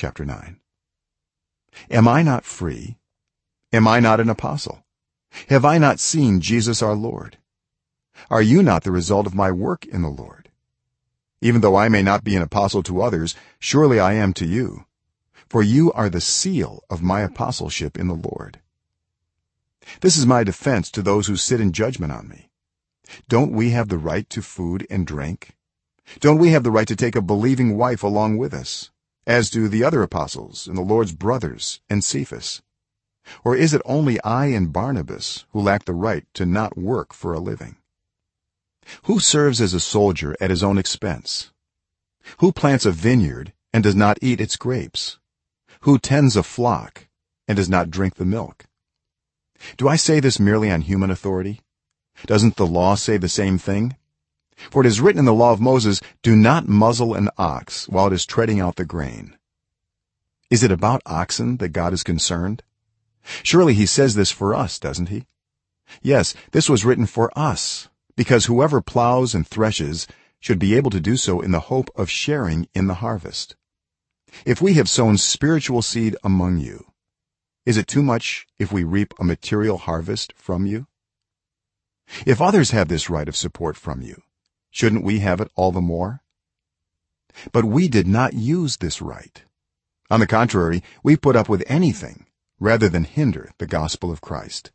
chapter 9 am i not free? Am i not an apostle? Have i not seen jesus our lord? Are you not the result of my work in the lord? Even though i may not be an apostle to others surely i am to you for you are the seal of my apostleship in the lord. This is my defense to those who sit in judgment on me. Don't we have the right to food and drink? Don't we have the right to take a believing wife along with us as do the other apostles and the lord's brothers and cephas. Or is it only i and barnabas who lack the right to not work for a living? Who serves as a soldier at his own expense? Who plants a vineyard and does not eat its grapes? Who tends a flock and does not drink the milk? Do i say this merely on human authority? Doesn't the law say the same thing for it is written in the law of moses do not muzzle an ox while it is treading out the grain. Is it about oxen that god is concerned? Surely he says this for us doesn't he? Yes this was written for us because whoever plows and threshes should be able to do so in the hope of sharing in the harvest. If we have sown spiritual seed among you is it too much if we reap a material harvest from you? If others have this right of support from you shouldn't we have it all the more? But we did not use this right. On the contrary we put up with anything rather than hinder the gospel of Christ.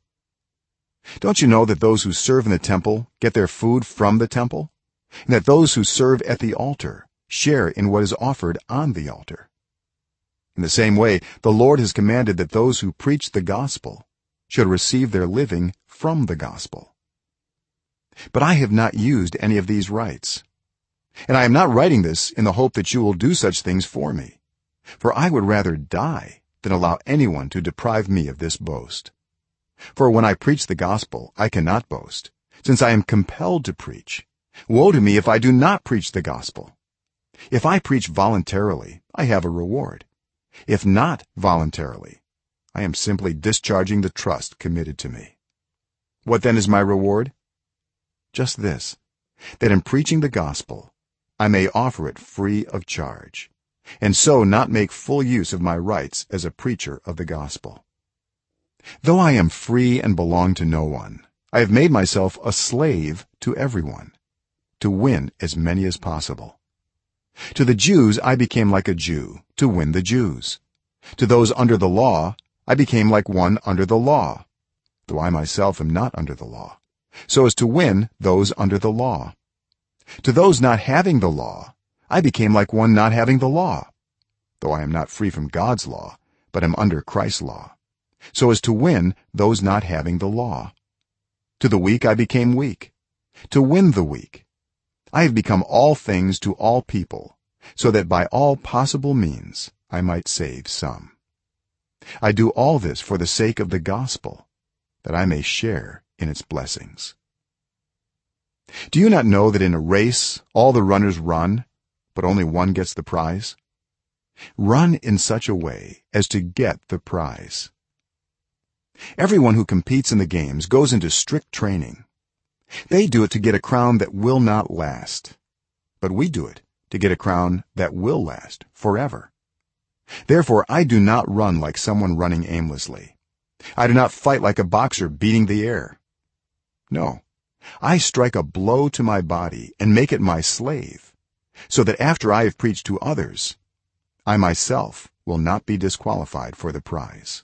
Don't you know that those who serve in the temple get their food from the temple? And that those who serve at the altar share in what is offered on the altar. In the same way the lord has commanded that those who preach the gospel should receive their living from the gospel but i have not used any of these rights. And i am not writing this in the hope that you will do such things for me. For i would rather die than allow anyone to deprive me of this boast. For when i preach the gospel i cannot boast since i am compelled to preach. Woe to me if i do not preach the gospel. If i preach voluntarily i have a reward. If not voluntarily i am simply discharging the trust committed to me. What then is my reward just this that in preaching the gospel i may offer it free of charge and so not make full use of my rights as a preacher of the gospel. Though i am free and belong to no one i have made myself a slave to everyone to win as many as possible. To the jews i became like a jew to win the jews. To those under the law i became like one under the law though i myself am not under the law so as to win those under the law. To those not having the law i became like one not having the law though i am not free from god's law but am under christ's law so as to win those not having the law. To the weak i became weak. To win the weak i have become all things to all people so that by all possible means i might save some. I do all this for the sake of the gospel that i may share in its blessings. Do you not know that in a race all the runners run but only one gets the prize? Run in such a way as to get the prize. Everyone who competes in the games goes into strict training. They do it to get a crown that will not last. But we do it to get a crown that will last forever. Therefore i do not run like someone running aimlessly. I do not fight like a boxer beating the air no. I strike a blow to my body and make it my slave so that after i have preached to others i myself will not be disqualified for the prize